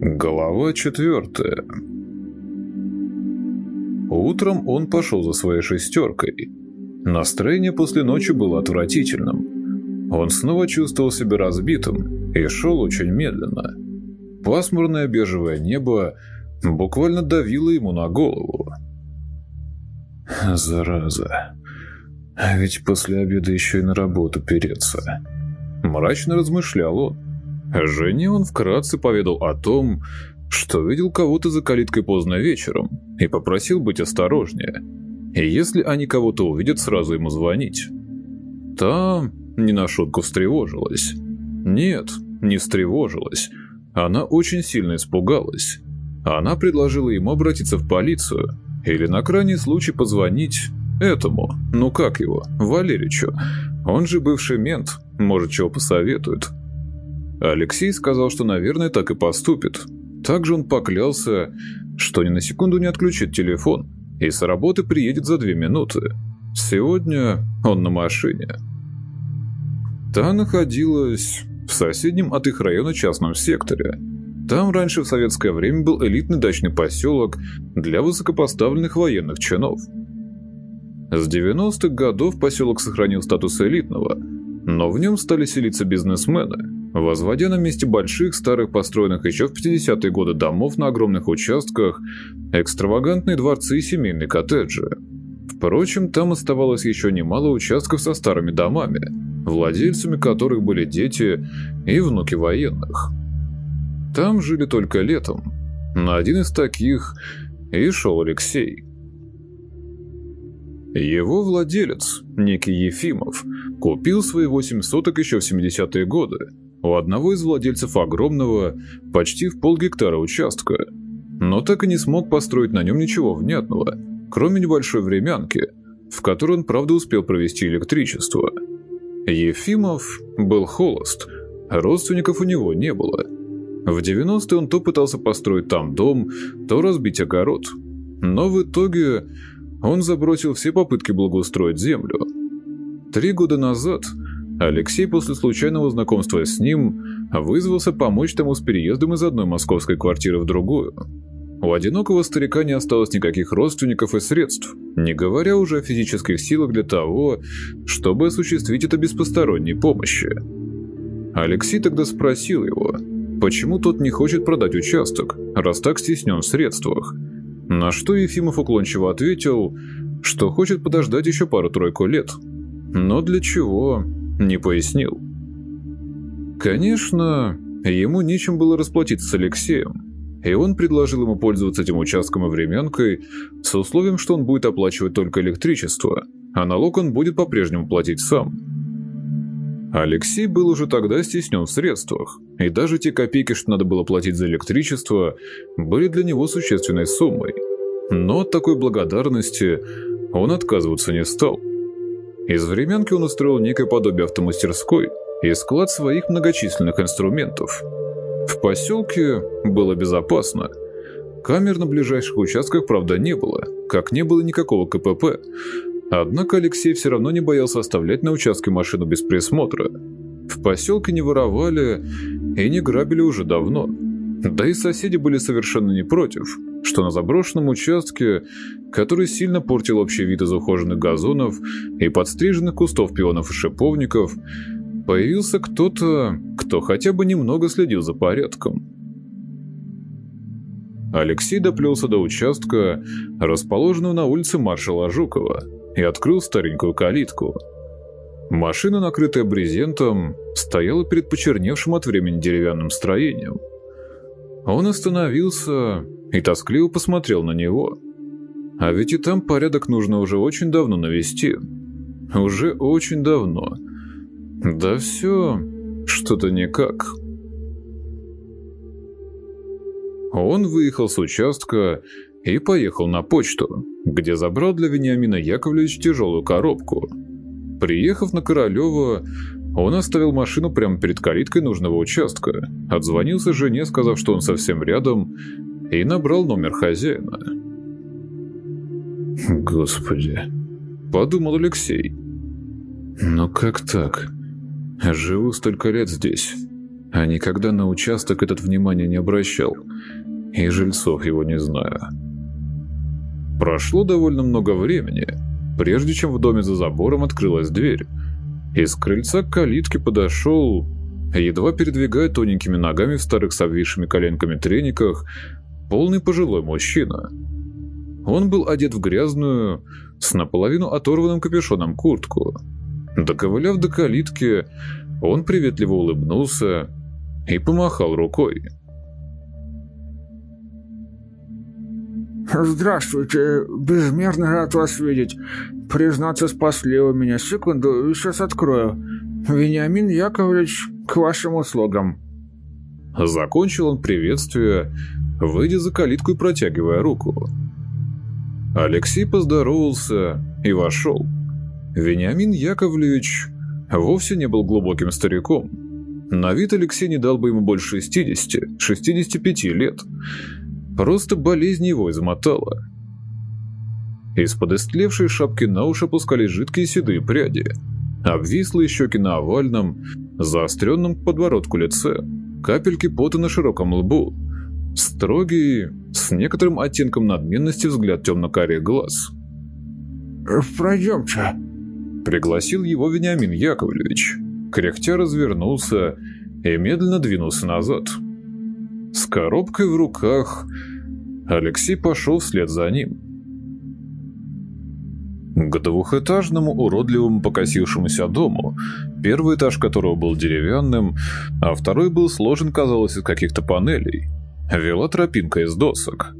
Глава четвертая Утром он пошел за своей шестеркой. Настроение после ночи было отвратительным. Он снова чувствовал себя разбитым и шел очень медленно. Пасмурное бежевое небо буквально давило ему на голову. «Зараза. А ведь после обеда еще и на работу переться». Мрачно размышлял он. Жене он вкратце поведал о том, что видел кого-то за калиткой поздно вечером и попросил быть осторожнее. И если они кого-то увидят, сразу ему звонить. Та не на шутку встревожилась. Нет, не встревожилась. Она очень сильно испугалась. Она предложила ему обратиться в полицию или на крайний случай позвонить этому, ну как его, Валеричу. Он же бывший мент, может, чего посоветует. Алексей сказал, что, наверное, так и поступит. Также он поклялся, что ни на секунду не отключит телефон и с работы приедет за две минуты. Сегодня он на машине. Та находилась в соседнем от их района частном секторе. Там раньше в советское время был элитный дачный поселок для высокопоставленных военных чинов. С 90-х годов поселок сохранил статус элитного, но в нем стали селиться бизнесмены – возводя на месте больших старых построенных еще в 50-е годы домов на огромных участках экстравагантные дворцы и семейные коттеджи. Впрочем, там оставалось еще немало участков со старыми домами, владельцами которых были дети и внуки военных. Там жили только летом. На один из таких и шел Алексей. Его владелец, некий Ефимов, купил свои восемь соток еще в 70-е годы – у одного из владельцев огромного, почти в полгектара участка, но так и не смог построить на нем ничего внятного, кроме небольшой времянки, в которой он, правда, успел провести электричество. Ефимов был холост, родственников у него не было. В 90-е он то пытался построить там дом, то разбить огород. Но в итоге он забросил все попытки благоустроить землю. Три года назад Алексей после случайного знакомства с ним вызвался помочь тому с переездом из одной московской квартиры в другую. У одинокого старика не осталось никаких родственников и средств, не говоря уже о физических силах для того, чтобы осуществить это без посторонней помощи. Алексей тогда спросил его, почему тот не хочет продать участок, раз так стеснен в средствах. На что Ефимов уклончиво ответил, что хочет подождать еще пару-тройку лет. Но для чего, не пояснил. Конечно, ему нечем было расплатиться с Алексеем, и он предложил ему пользоваться этим участком и временкой с условием, что он будет оплачивать только электричество, а налог он будет по-прежнему платить сам. Алексей был уже тогда стеснен в средствах, и даже те копейки, что надо было платить за электричество, были для него существенной суммой. Но от такой благодарности он отказываться не стал. Из временки он устроил некое подобие автомастерской и склад своих многочисленных инструментов. В поселке было безопасно. Камер на ближайших участках, правда, не было, как не было никакого КПП. Однако Алексей все равно не боялся оставлять на участке машину без присмотра. В поселке не воровали и не грабили уже давно. Да и соседи были совершенно не против, что на заброшенном участке, который сильно портил общий вид из ухоженных газонов и подстриженных кустов пионов и шиповников, появился кто-то, кто хотя бы немного следил за порядком. Алексей доплелся до участка, расположенного на улице маршала Жукова, и открыл старенькую калитку. Машина, накрытая брезентом, стояла перед почерневшим от времени деревянным строением. Он остановился и тоскливо посмотрел на него. А ведь и там порядок нужно уже очень давно навести. Уже очень давно. Да все что-то никак. Он выехал с участка и поехал на почту, где забрал для Вениамина Яковлевича тяжелую коробку. Приехав на Королева, он оставил машину прямо перед калиткой нужного участка, отзвонился жене, сказав, что он совсем рядом, и набрал номер хозяина. «Господи», — подумал Алексей. «Ну как так? Живу столько лет здесь. а никогда на участок этот внимания не обращал, и жильцов его не знаю. Прошло довольно много времени, прежде чем в доме за забором открылась дверь. Из крыльца к калитке подошел, едва передвигая тоненькими ногами в старых с обвисшими коленками трениках, полный пожилой мужчина. Он был одет в грязную, с наполовину оторванным капюшоном куртку. Доковыляв до калитки, он приветливо улыбнулся и помахал рукой. «Здравствуйте, безмерно рад вас видеть. Признаться, спасли вы меня. Секунду, сейчас открою. Вениамин Яковлевич, к вашим услугам». Закончил он приветствие, выйдя за калитку и протягивая руку. Алексей поздоровался и вошел. Вениамин Яковлевич вовсе не был глубоким стариком. На вид Алексей не дал бы ему больше 60-65 лет. Просто болезнь его измотала. Из-под истлевшей шапки на уши опускались жидкие седые пряди. Обвислые щеки на овальном, заостренном к подбородку лице, капельки пота на широком лбу. Строгий, с некоторым оттенком надменности взгляд темно-карих глаз. «Пройдемте», — пригласил его Вениамин Яковлевич. Кряхтя развернулся и медленно двинулся назад. «Пройдемте». С коробкой в руках Алексей пошел вслед за ним. К двухэтажному уродливому покосившемуся дому, первый этаж которого был деревянным, а второй был сложен, казалось, из каких-то панелей, вела тропинка из досок.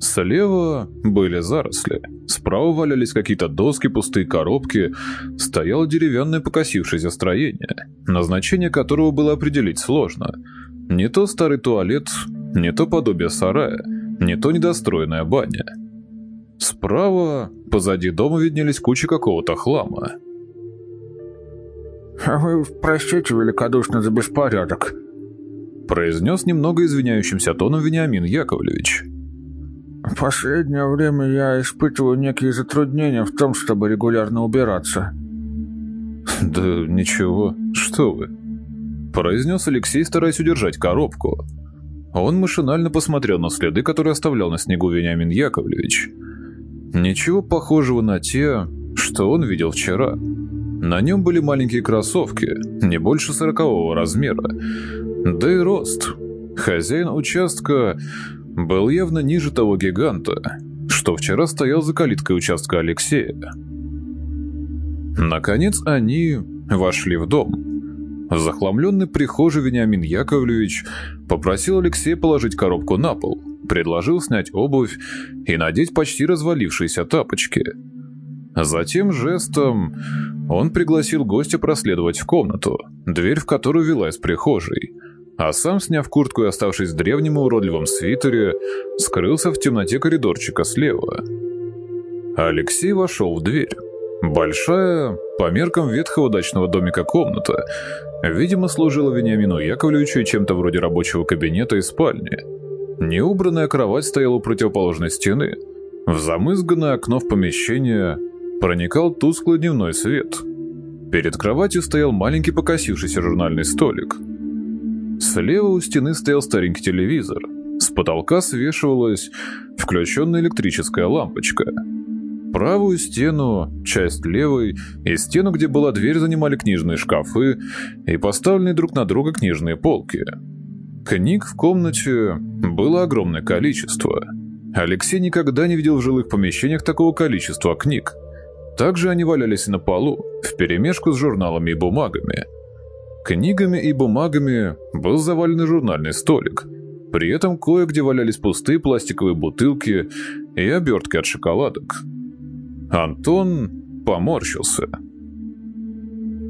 Слева были заросли, справа валялись какие-то доски, пустые коробки, стояло деревянное покосившееся строение, назначение которого было определить сложно – не то старый туалет, не то подобие сарая, не то недостроенная баня. Справа, позади дома виднелись кучи какого-то хлама. «А вы простите великодушно за беспорядок», произнес немного извиняющимся тоном Вениамин Яковлевич. «В последнее время я испытываю некие затруднения в том, чтобы регулярно убираться». «Да ничего, что вы», произнес Алексей, стараясь удержать коробку. Он машинально посмотрел на следы, которые оставлял на снегу Вениамин Яковлевич. Ничего похожего на те, что он видел вчера. На нем были маленькие кроссовки, не больше сорокового размера. Да и рост. Хозяин участка был явно ниже того гиганта, что вчера стоял за калиткой участка Алексея. Наконец они вошли в дом. Захламленный прихожий Вениамин Яковлевич попросил Алексея положить коробку на пол, предложил снять обувь и надеть почти развалившиеся тапочки. Затем жестом он пригласил гостя проследовать в комнату, дверь в которую вела из прихожей, а сам, сняв куртку и оставшись в древнем уродливом свитере, скрылся в темноте коридорчика слева. Алексей вошел в дверь. Большая, по меркам ветхого дачного домика комната, видимо, служила Вениамину Яковлевичу чем-то вроде рабочего кабинета и спальни. Неубранная кровать стояла у противоположной стены. В замызганное окно в помещение проникал тусклый дневной свет. Перед кроватью стоял маленький покосившийся журнальный столик. Слева у стены стоял старенький телевизор. С потолка свешивалась включенная электрическая лампочка – Правую стену, часть левой и стену, где была дверь, занимали книжные шкафы и поставленные друг на друга книжные полки. Книг в комнате было огромное количество. Алексей никогда не видел в жилых помещениях такого количества книг. Также они валялись на полу, вперемешку с журналами и бумагами. Книгами и бумагами был завален журнальный столик. При этом кое-где валялись пустые пластиковые бутылки и обертки от шоколадок. Антон поморщился.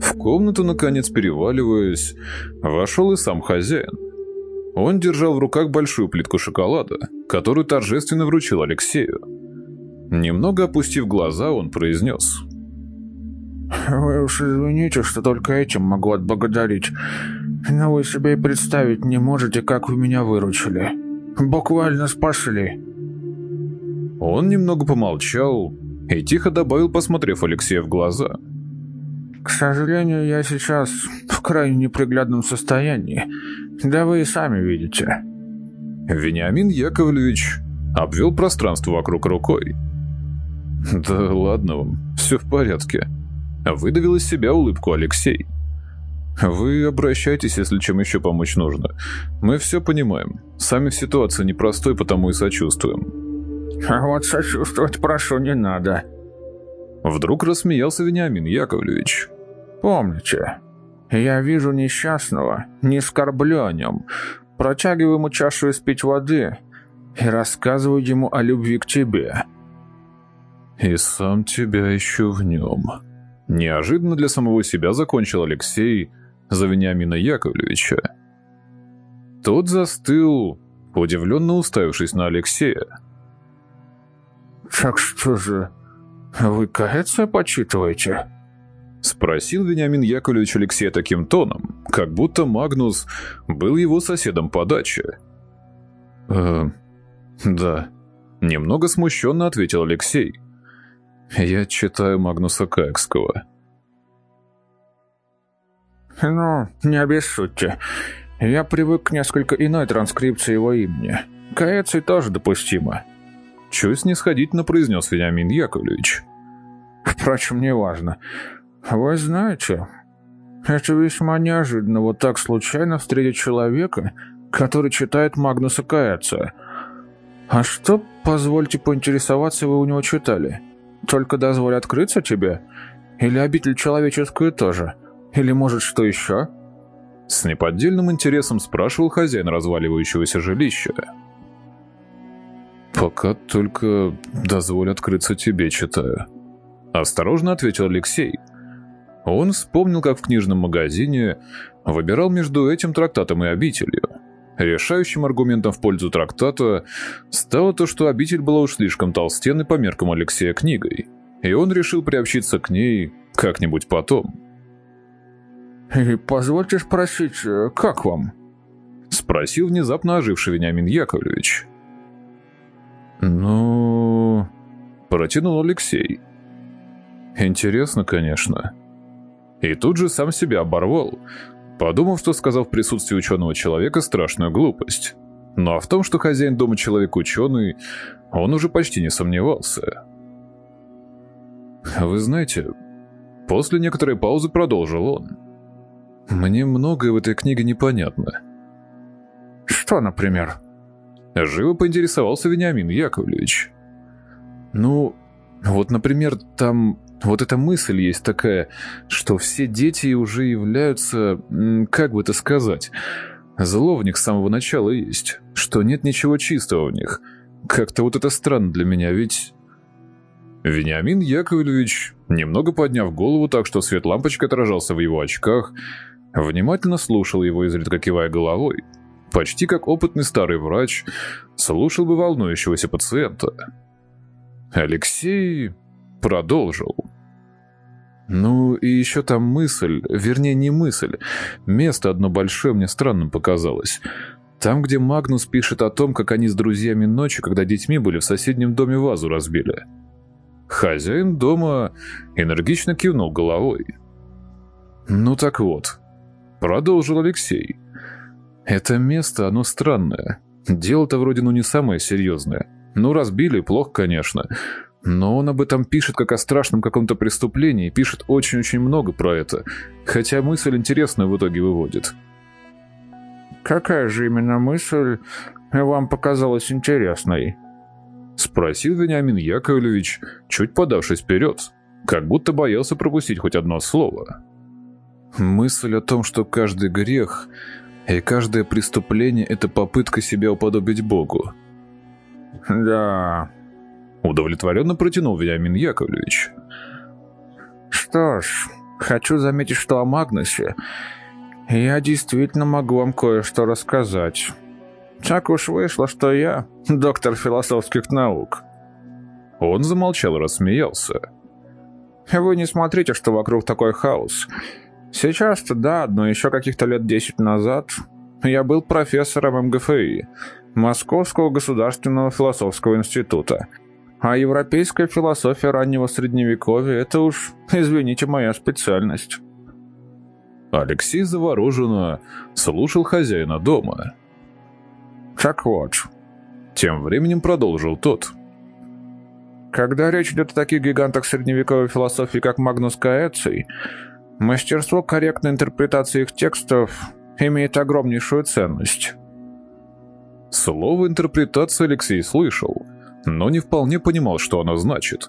В комнату, наконец переваливаясь, вошел и сам хозяин. Он держал в руках большую плитку шоколада, которую торжественно вручил Алексею. Немного опустив глаза, он произнес. «Вы уж извините, что только этим могу отблагодарить, но вы себе и представить не можете, как вы меня выручили. Буквально спасли». Он немного помолчал, и тихо добавил, посмотрев Алексея в глаза. «К сожалению, я сейчас в крайне неприглядном состоянии. Да вы и сами видите». Вениамин Яковлевич обвел пространство вокруг рукой. «Да ладно вам, все в порядке», — выдавил из себя улыбку Алексей. «Вы обращайтесь, если чем еще помочь нужно. Мы все понимаем. Сами в ситуации непростой, потому и сочувствуем». «А вот сочувствовать прошу не надо». Вдруг рассмеялся Вениамин Яковлевич. «Помните, я вижу несчастного, не скорблю о нем, протягиваю ему чашу испить воды и рассказываю ему о любви к тебе». «И сам тебя ищу в нем». Неожиданно для самого себя закончил Алексей за Вениамина Яковлевича. Тот застыл, удивленно уставившись на Алексея. «Так что же, вы каяться почитываете?» Спросил Вениамин Яковлевич Алексея таким тоном, как будто Магнус был его соседом по даче. «Э, да», — немного смущенно ответил Алексей. «Я читаю Магнуса Каекского». «Ну, не обессудьте. Я привык к несколько иной транскрипции его имени. Каэций тоже допустимо». Чуть снисходительно произнес Вениамин Яковлевич. «Впрочем, неважно. Вы знаете, это весьма неожиданно вот так случайно встретить человека, который читает Магнуса Каэция. А что, позвольте поинтересоваться, вы у него читали? Только дозволь открыться тебе? Или обитель человеческую тоже?» Или, может, что еще?» С неподдельным интересом спрашивал хозяин разваливающегося жилища. «Пока только дозволь открыться тебе, читаю». Осторожно ответил Алексей. Он вспомнил, как в книжном магазине выбирал между этим трактатом и обителью. Решающим аргументом в пользу трактата стало то, что обитель была уж слишком толстенной по меркам Алексея книгой, и он решил приобщиться к ней как-нибудь потом. «И позвольте спросить, э, как вам?» Спросил внезапно оживший Вениамин Яковлевич. «Ну...» Протянул Алексей. «Интересно, конечно». И тут же сам себя оборвал, подумав, что сказал в присутствии ученого человека страшную глупость. Ну а в том, что хозяин дома человек ученый, он уже почти не сомневался. «Вы знаете...» После некоторой паузы продолжил он. Мне многое в этой книге непонятно. Что, например? Живо поинтересовался Вениамин Яковлевич. Ну, вот, например, там вот эта мысль есть такая, что все дети уже являются, как бы это сказать, зло в них с самого начала есть, что нет ничего чистого в них. Как-то вот это странно для меня, ведь... Вениамин Яковлевич, немного подняв голову так, что свет лампочки отражался в его очках, Внимательно слушал его, изредка кивая головой. Почти как опытный старый врач, слушал бы волнующегося пациента. Алексей продолжил. Ну и еще там мысль, вернее не мысль, место одно большое мне странным показалось. Там, где Магнус пишет о том, как они с друзьями ночью, когда детьми были, в соседнем доме вазу разбили. Хозяин дома энергично кивнул головой. Ну так вот, Продолжил Алексей. Это место, оно странное. Дело-то вроде ну не самое серьезное. Ну, разбили, плохо, конечно. Но он об этом пишет как о страшном каком-то преступлении, пишет очень-очень много про это. Хотя мысль интересную в итоге выводит. «Какая же именно мысль вам показалась интересной?» Спросил Вениамин Яковлевич, чуть подавшись вперед, как будто боялся пропустить хоть одно слово. Мысль о том, что каждый грех и каждое преступление — это попытка себя уподобить Богу. «Да...» — удовлетворенно протянул Вениамин Яковлевич. «Что ж, хочу заметить, что о Магнусе я действительно могу вам кое-что рассказать. Так уж вышло, что я доктор философских наук». Он замолчал и рассмеялся. «Вы не смотрите, что вокруг такой хаос». Сейчас-то да, но еще каких-то лет десять назад я был профессором МГФИ, Московского государственного философского института. А европейская философия раннего средневековья – это уж, извините, моя специальность. Алексей завороженно слушал хозяина дома. «Так вот», — тем временем продолжил тот. «Когда речь идет о таких гигантах средневековой философии, как Магнус Каэций, мастерство корректной интерпретации их текстов имеет огромнейшую ценность». Слово «интерпретация» Алексей слышал, но не вполне понимал, что оно значит.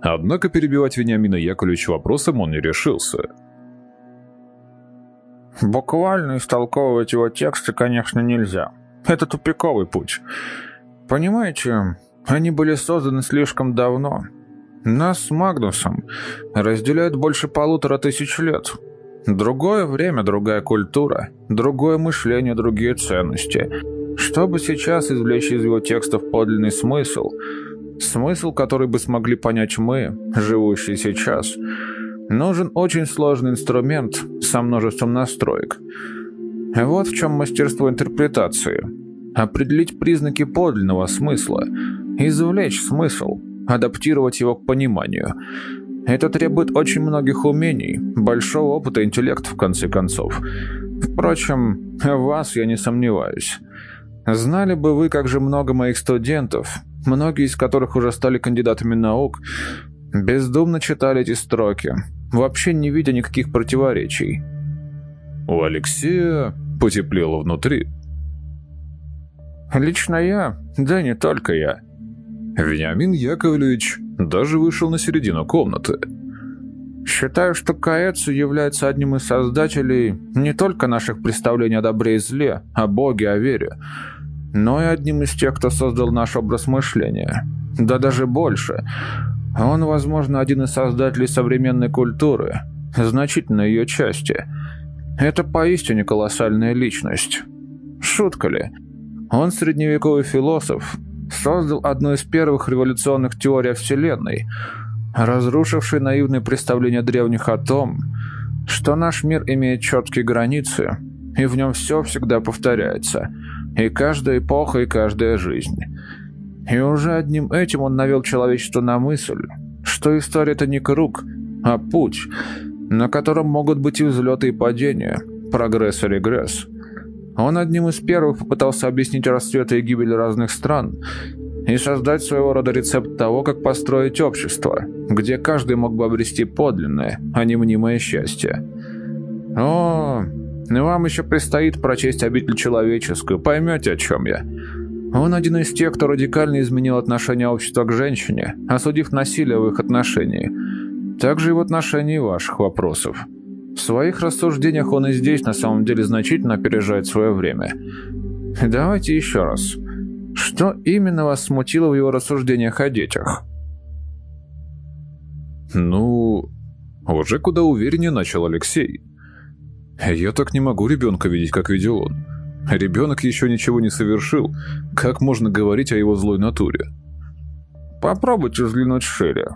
Однако перебивать Вениамина Яковлевича вопросом он не решился. Буквально истолковывать его тексты, конечно, нельзя. Это тупиковый путь. Понимаете, они были созданы слишком давно. Нас с Магнусом разделяют больше полутора тысяч лет. Другое время, другая культура, другое мышление, другие ценности. Чтобы сейчас извлечь из его текстов подлинный смысл, смысл, который бы смогли понять мы, живущие сейчас – Нужен очень сложный инструмент со множеством настроек. Вот в чем мастерство интерпретации. Определить признаки подлинного смысла, извлечь смысл, адаптировать его к пониманию. Это требует очень многих умений, большого опыта и интеллекта, в конце концов. Впрочем, вас я не сомневаюсь. Знали бы вы, как же много моих студентов, многие из которых уже стали кандидатами наук, бездумно читали эти строки, вообще не видя никаких противоречий. У Алексея потеплело внутри. «Лично я, да не только я». Вениамин Яковлевич даже вышел на середину комнаты. «Считаю, что Каэцу является одним из создателей не только наших представлений о добре и зле, о Боге, о вере, но и одним из тех, кто создал наш образ мышления. Да даже больше. Он, возможно, один из создателей современной культуры, значительной ее части. Это поистине колоссальная личность. Шутка ли? Он средневековый философ, создал одну из первых революционных теорий о Вселенной, разрушивший наивные представления древних о том, что наш мир имеет четкие границы, и в нем все всегда повторяется, и каждая эпоха, и каждая жизнь. И уже одним этим он навел человечество на мысль, что история — это не круг, а путь, на котором могут быть и взлеты, и падения, прогресс и регресс. Он одним из первых попытался объяснить расцвет и гибель разных стран и создать своего рода рецепт того, как построить общество, где каждый мог бы обрести подлинное, а не мнимое счастье. О, вам еще предстоит прочесть обитель человеческую, поймете, о чем я. Он один из тех, кто радикально изменил отношение общества к женщине, осудив насилие в их отношении. Также и в отношении ваших вопросов. В своих рассуждениях он и здесь на самом деле значительно опережает свое время. Давайте еще раз. Что именно вас смутило в его рассуждениях о детях? Ну, уже куда увереннее начал Алексей. Я так не могу ребенка видеть, как видел он. Ребенок еще ничего не совершил. Как можно говорить о его злой натуре? Попробуйте взглянуть шире.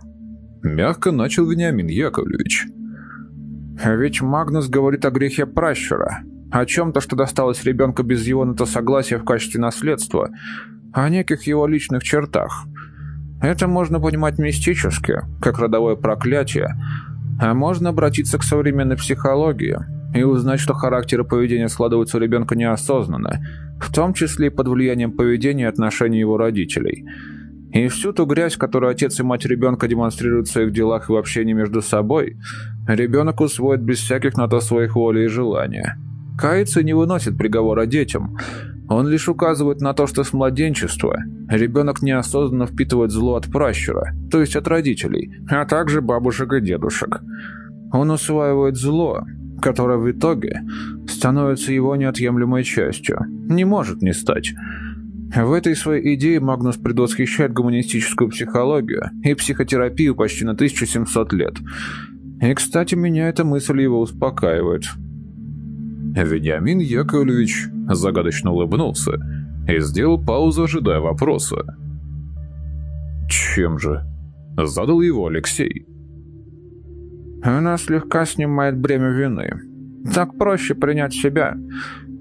Мягко начал Вениамин Яковлевич. Ведь Магнус говорит о грехе пращура. О чем-то, что досталось ребенку без его на то согласия в качестве наследства. О неких его личных чертах. Это можно понимать мистически, как родовое проклятие. А можно обратиться к современной психологии – и узнать, что характер и поведение складываются у ребенка неосознанно, в том числе и под влиянием поведения и отношений его родителей. И всю ту грязь, которую отец и мать ребенка демонстрируют в своих делах и в общении между собой, ребенок усвоит без всяких на то своих воли и желания. Кается не выносит приговора детям. Он лишь указывает на то, что с младенчества ребенок неосознанно впитывает зло от пращура, то есть от родителей, а также бабушек и дедушек. Он усваивает зло, которая в итоге становится его неотъемлемой частью. Не может не стать. В этой своей идее Магнус предвосхищает гуманистическую психологию и психотерапию почти на 1700 лет. И, кстати, меня эта мысль его успокаивает. Вениамин Яковлевич загадочно улыбнулся и сделал паузу, ожидая вопроса. «Чем же?» – задал его Алексей. Она слегка снимает бремя вины. Так проще принять себя.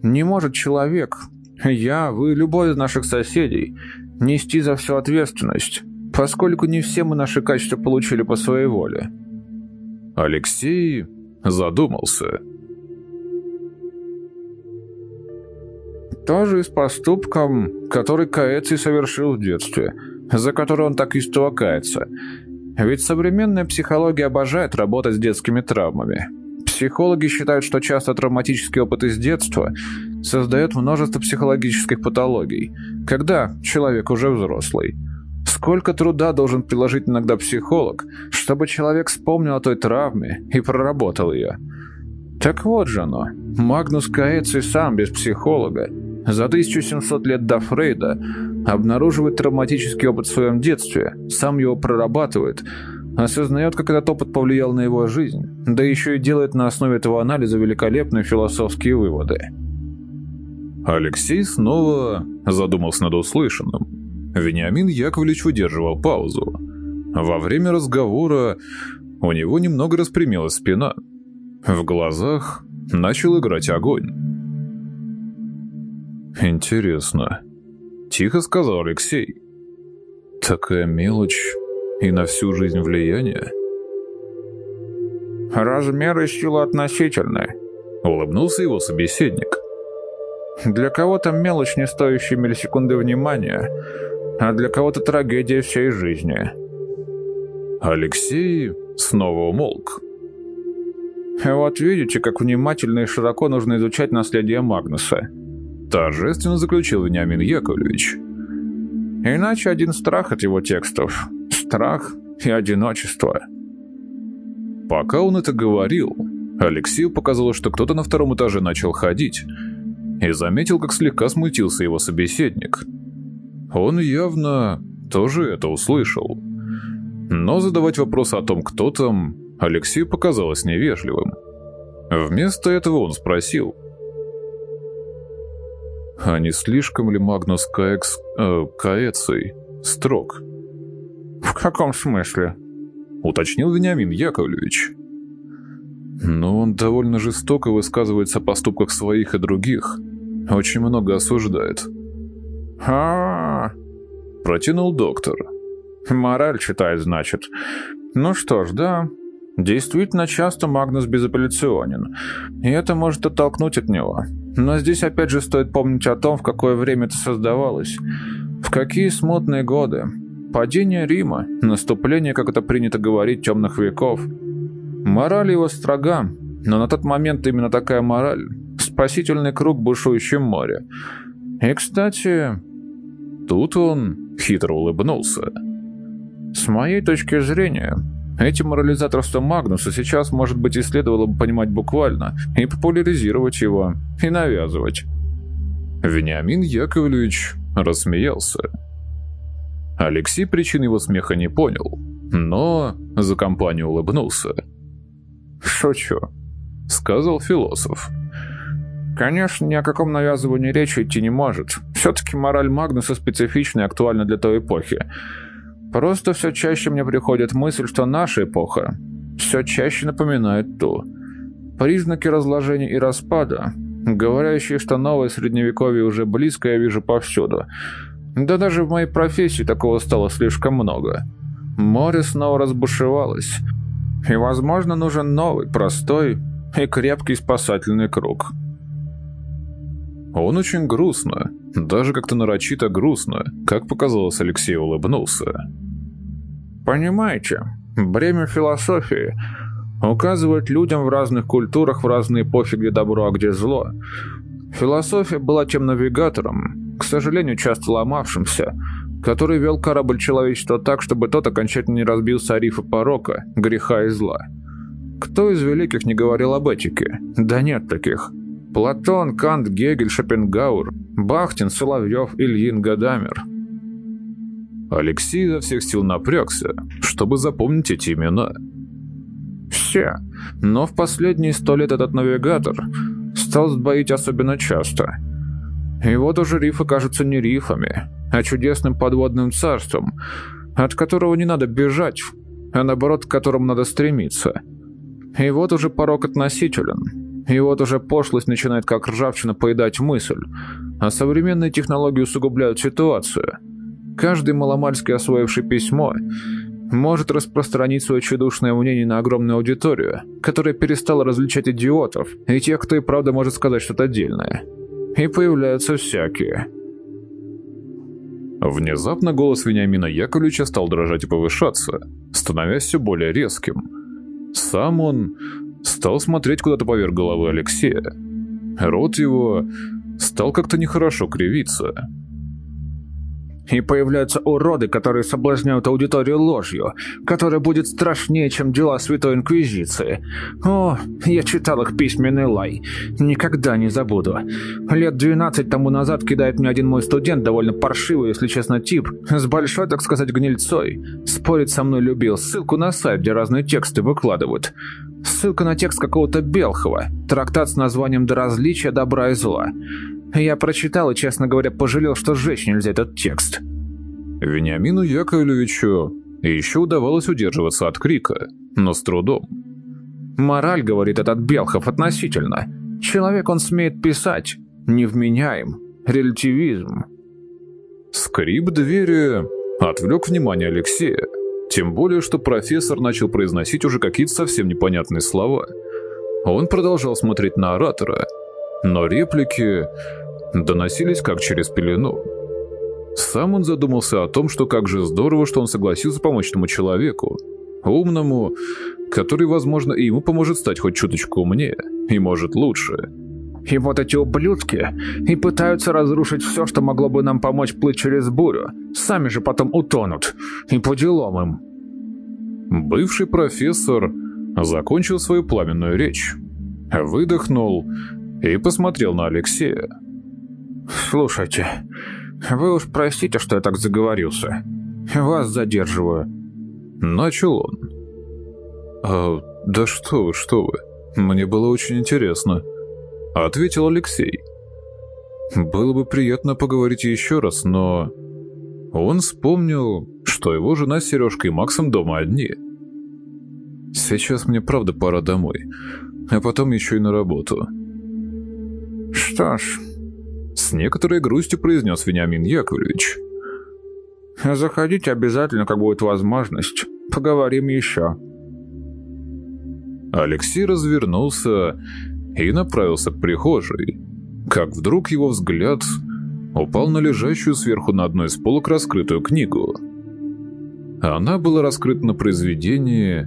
Не может человек, я, вы, любой из наших соседей, нести за всю ответственность, поскольку не все мы наши качества получили по своей воле». Алексей задумался. Тоже и с поступком, который Каэций совершил в детстве, за который он так истово. Ведь современная психология обожает работать с детскими травмами. Психологи считают, что часто травматический опыт из детства создает множество психологических патологий, когда человек уже взрослый. Сколько труда должен приложить иногда психолог, чтобы человек вспомнил о той травме и проработал ее. Так вот же оно. Магнус Каэций сам без психолога за 1700 лет до Фрейда обнаруживает травматический опыт в своем детстве, сам его прорабатывает, осознает, как этот опыт повлиял на его жизнь, да еще и делает на основе этого анализа великолепные философские выводы. Алексей снова задумался над услышанным. Вениамин Яковлевич выдерживал паузу. Во время разговора у него немного распрямилась спина. В глазах начал играть огонь. «Интересно», — тихо сказал Алексей. «Такая мелочь и на всю жизнь влияние?» «Размеры силы относительны», — улыбнулся его собеседник. «Для кого-то мелочь, не стоящая миллисекунды внимания, а для кого-то трагедия всей жизни». Алексей снова умолк. «Вот видите, как внимательно и широко нужно изучать наследие Магнуса», торжественно заключил Вениамин Яковлевич. «Иначе один страх от его текстов. Страх и одиночество». Пока он это говорил, Алексею показалось, что кто-то на втором этаже начал ходить, и заметил, как слегка смутился его собеседник. Он явно тоже это услышал. Но задавать вопрос о том, кто там, Алексею показалось невежливым. Вместо этого он спросил – а не слишком ли Магнус Каэкс... Э, Каэций строг? «В каком смысле?» — уточнил Вениамин Яковлевич. «Но он довольно жестоко высказывается о поступках своих и других. Очень много осуждает». А, -а, -а протянул доктор. «Мораль читает, значит. Ну что ж, да, Действительно, часто Магнус безапелляционен, и это может оттолкнуть от него. Но здесь опять же стоит помнить о том, в какое время это создавалось, в какие смутные годы. Падение Рима, наступление, как это принято говорить, темных веков. Мораль его строга, но на тот момент именно такая мораль – спасительный круг в бушующем море. И, кстати, тут он хитро улыбнулся. С моей точки зрения, Этим морализаторством Магнуса сейчас, может быть, и следовало бы понимать буквально, и популяризировать его, и навязывать. Вениамин Яковлевич рассмеялся. Алексей причин его смеха не понял, но за компанию улыбнулся. «Шучу», — сказал философ. «Конечно, ни о каком навязывании речи идти не может. Все-таки мораль Магнуса специфична и актуальна для той эпохи. Просто все чаще мне приходит мысль, что наша эпоха все чаще напоминает ту. Признаки разложения и распада, говорящие, что новое средневековье уже близко, я вижу повсюду. Да даже в моей профессии такого стало слишком много. Море снова разбушевалось. И, возможно, нужен новый, простой и крепкий спасательный круг. Он очень грустно, даже как-то нарочито грустно, как показалось Алексею улыбнулся. Понимаете, бремя философии указывает людям в разных культурах в разные эпохи, где добро, а где зло. Философия была тем навигатором, к сожалению, часто ломавшимся, который вел корабль человечества так, чтобы тот окончательно не разбился о порока, греха и зла. Кто из великих не говорил об этике? Да нет таких. Платон, Кант, Гегель, Шопенгауэр, Бахтин, Соловьев, Ильин, Гадамер. Алексей изо всех сил напрягся, чтобы запомнить эти имена. Все. Но в последние сто лет этот навигатор стал сбоить особенно часто. И вот уже рифы кажутся не рифами, а чудесным подводным царством, от которого не надо бежать, а наоборот, к которому надо стремиться. И вот уже порог относителен, и вот уже пошлость начинает как ржавчина поедать мысль, а современные технологии усугубляют ситуацию. Каждый маломальски освоивший письмо может распространить свое чудушное мнение на огромную аудиторию, которая перестала различать идиотов и тех, кто и правда может сказать что-то отдельное. и появляются всякие. Внезапно голос Вениамина Яковлевича стал дрожать и повышаться, становясь все более резким. Сам он стал смотреть куда-то поверх головы Алексея. Рот его стал как-то нехорошо кривиться. И появляются уроды, которые соблазняют аудиторию ложью, которая будет страшнее, чем дела Святой Инквизиции. О, я читал их письменный лай. Никогда не забуду. Лет 12 тому назад кидает мне один мой студент, довольно паршивый, если честно, тип, с большой, так сказать, гнильцой. Спорить со мной любил, ссылку на сайт, где разные тексты выкладывают. Ссылка на текст какого-то Белхова, трактат с названием «До различия добра и зла». Я прочитал и, честно говоря, пожалел, что сжечь нельзя этот текст. Вениамину Яковлевичу еще удавалось удерживаться от крика, но с трудом. Мораль, говорит этот Белхов, относительно. Человек он смеет писать. Невменяем. Релятивизм. Скрип двери отвлек внимание Алексея. Тем более, что профессор начал произносить уже какие-то совсем непонятные слова. Он продолжал смотреть на оратора, но реплики доносились как через пелену. Сам он задумался о том, что как же здорово, что он согласился помочь этому человеку, умному, который, возможно, и ему поможет стать хоть чуточку умнее, и может лучше. И вот эти ублюдки и пытаются разрушить все, что могло бы нам помочь плыть через бурю. Сами же потом утонут. И по делам им. Бывший профессор закончил свою пламенную речь. Выдохнул и посмотрел на Алексея. «Слушайте, вы уж простите, что я так заговорился. Вас задерживаю». Начал он. «А, да что вы, что вы. Мне было очень интересно», — ответил Алексей. «Было бы приятно поговорить еще раз, но...» Он вспомнил, что его жена с Сережкой и Максом дома одни. «Сейчас мне правда пора домой, а потом еще и на работу». «Что ж, с некоторой грустью произнес Вениамин Яковлевич. «Заходите обязательно, как будет возможность. Поговорим еще». Алексей развернулся и направился к прихожей, как вдруг его взгляд упал на лежащую сверху на одной из полок раскрытую книгу. Она была раскрыта на произведении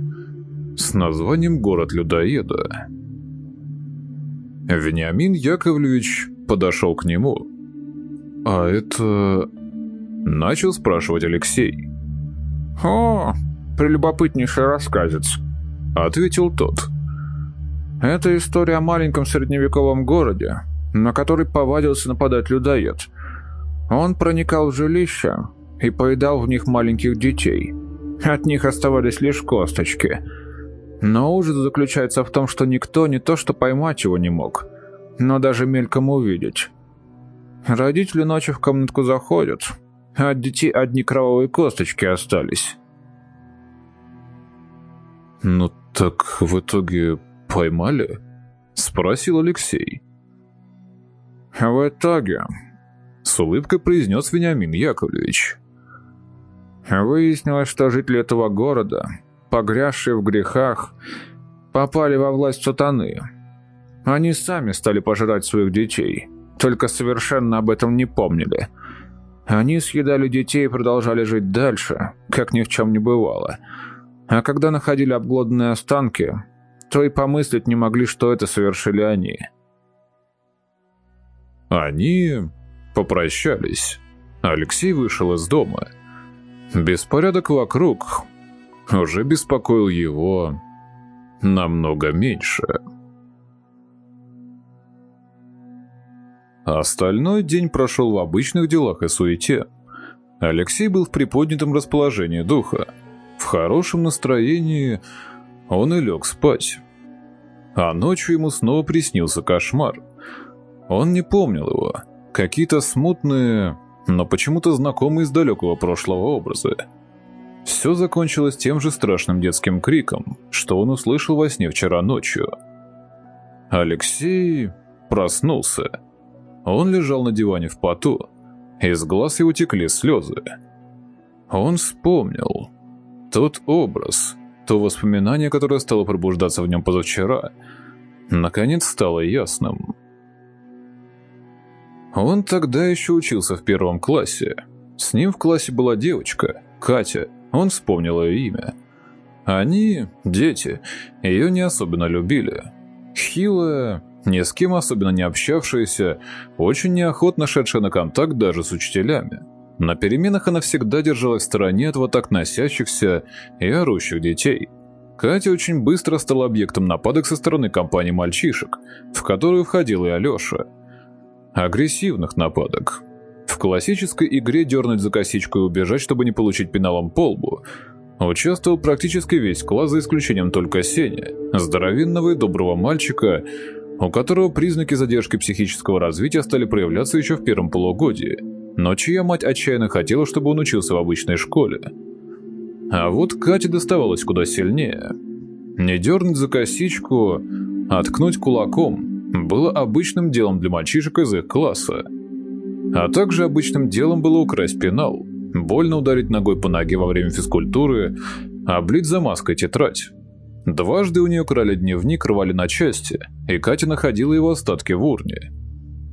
с названием «Город людоеда». Вениамин Яковлевич подошел к нему. «А это...» Начал спрашивать Алексей. «О, прелюбопытнейший рассказец», — ответил тот. «Это история о маленьком средневековом городе, на который повадился нападать людоед. Он проникал в жилища и поедал в них маленьких детей. От них оставались лишь косточки. Но ужас заключается в том, что никто не то что поймать его не мог, но даже мельком увидеть. Родители ночью в комнатку заходят, а от детей одни кровавые косточки остались. «Ну так в итоге поймали?» — спросил Алексей. «В итоге...» — с улыбкой произнес Вениамин Яковлевич. «Выяснилось, что жители этого города, погрязшие в грехах, попали во власть сатаны». Они сами стали пожирать своих детей, только совершенно об этом не помнили. Они съедали детей и продолжали жить дальше, как ни в чем не бывало. А когда находили обглоданные останки, то и помыслить не могли, что это совершили они. Они попрощались. Алексей вышел из дома. Беспорядок вокруг уже беспокоил его намного меньше. А остальной день прошел в обычных делах и суете. Алексей был в приподнятом расположении духа. В хорошем настроении он и лег спать. А ночью ему снова приснился кошмар. Он не помнил его. Какие-то смутные, но почему-то знакомые из далекого прошлого образы. Все закончилось тем же страшным детским криком, что он услышал во сне вчера ночью. Алексей проснулся. Он лежал на диване в поту. Из глаз его текли слезы. Он вспомнил. Тот образ, то воспоминание, которое стало пробуждаться в нем позавчера, наконец стало ясным. Он тогда еще учился в первом классе. С ним в классе была девочка, Катя, он вспомнил ее имя. Они, дети, ее не особенно любили. Хилая, ни с кем особенно не общавшаяся, очень неохотно шедшая на контакт даже с учителями. На переменах она всегда держалась в стороне от вот так носящихся и орущих детей. Катя очень быстро стала объектом нападок со стороны компании мальчишек, в которую входил и Алеша. Агрессивных нападок. В классической игре дернуть за косичку и убежать, чтобы не получить пеналом по лбу, участвовал практически весь класс, за исключением только Сеня, здоровенного и доброго мальчика, у которого признаки задержки психического развития стали проявляться еще в первом полугодии, но чья мать отчаянно хотела, чтобы он учился в обычной школе. А вот Кате доставалось куда сильнее. Не дернуть за косичку, а ткнуть кулаком было обычным делом для мальчишек из их класса. А также обычным делом было украсть пенал, больно ударить ногой по ноге во время физкультуры, облить замазкой тетрадь. Дважды у нее крали дневник, рвали на части, и Катя находила его остатки в урне.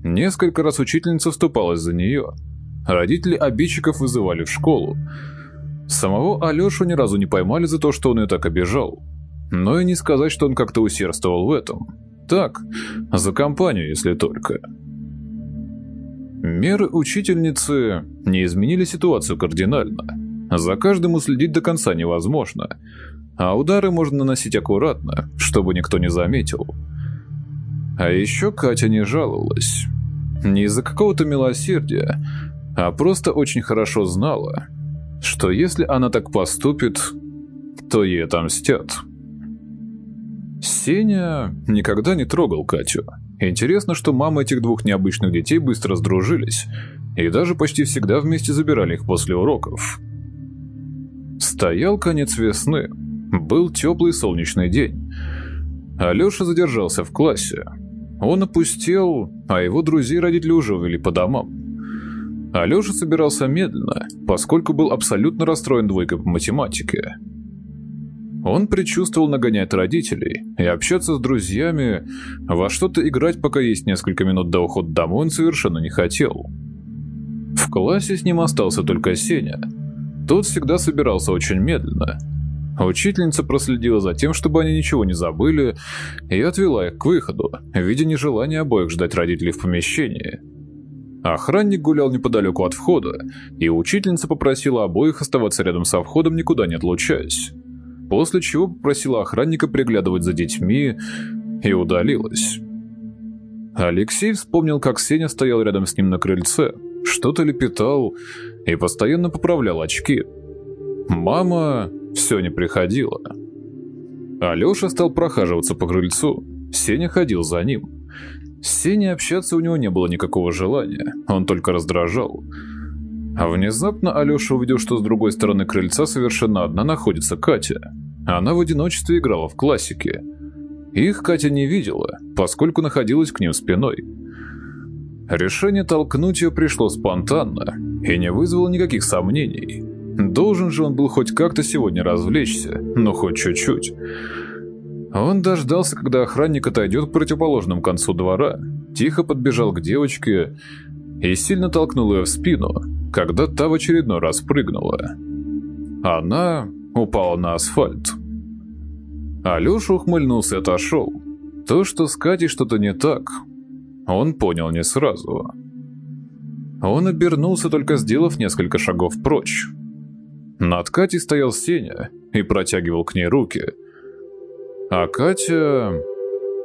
Несколько раз учительница вступалась за нее. Родители обидчиков вызывали в школу. Самого Алешу ни разу не поймали за то, что он ее так обижал. Но и не сказать, что он как-то усердствовал в этом. Так, за компанию, если только. Меры учительницы не изменили ситуацию кардинально. За каждым уследить до конца невозможно – а удары можно наносить аккуратно, чтобы никто не заметил. А еще Катя не жаловалась. Не из-за какого-то милосердия, а просто очень хорошо знала, что если она так поступит, то ей отомстят. Сеня никогда не трогал Катю. Интересно, что мамы этих двух необычных детей быстро сдружились и даже почти всегда вместе забирали их после уроков. Стоял конец весны, был теплый солнечный день. Алеша задержался в классе. Он опустел, а его друзей родители уже увели по домам. Алеша собирался медленно, поскольку был абсолютно расстроен двойкой по математике. Он предчувствовал нагонять родителей и общаться с друзьями, во что-то играть, пока есть несколько минут до ухода домой, он совершенно не хотел. В классе с ним остался только Сеня. Тот всегда собирался очень медленно – учительница проследила за тем, чтобы они ничего не забыли, и отвела их к выходу, видя нежелание обоих ждать родителей в помещении. Охранник гулял неподалеку от входа, и учительница попросила обоих оставаться рядом со входом, никуда не отлучаясь. После чего попросила охранника приглядывать за детьми и удалилась. Алексей вспомнил, как Сеня стоял рядом с ним на крыльце, что-то лепетал и постоянно поправлял очки. Мама все не приходило. Алеша стал прохаживаться по крыльцу. Сеня ходил за ним. С Сеней общаться у него не было никакого желания, он только раздражал. А внезапно Алеша увидел, что с другой стороны крыльца совершенно одна находится Катя. Она в одиночестве играла в классике. Их Катя не видела, поскольку находилась к ним спиной. Решение толкнуть ее пришло спонтанно и не вызвало никаких сомнений. Должен же он был хоть как-то сегодня развлечься, но хоть чуть-чуть. Он дождался, когда охранник отойдет к противоположному концу двора, тихо подбежал к девочке и сильно толкнул ее в спину, когда та в очередной раз прыгнула. Она упала на асфальт. Алеша ухмыльнулся и отошел. То, что с Катей что-то не так, он понял не сразу. Он обернулся, только сделав несколько шагов прочь. Над Катей стоял Сеня и протягивал к ней руки. А Катя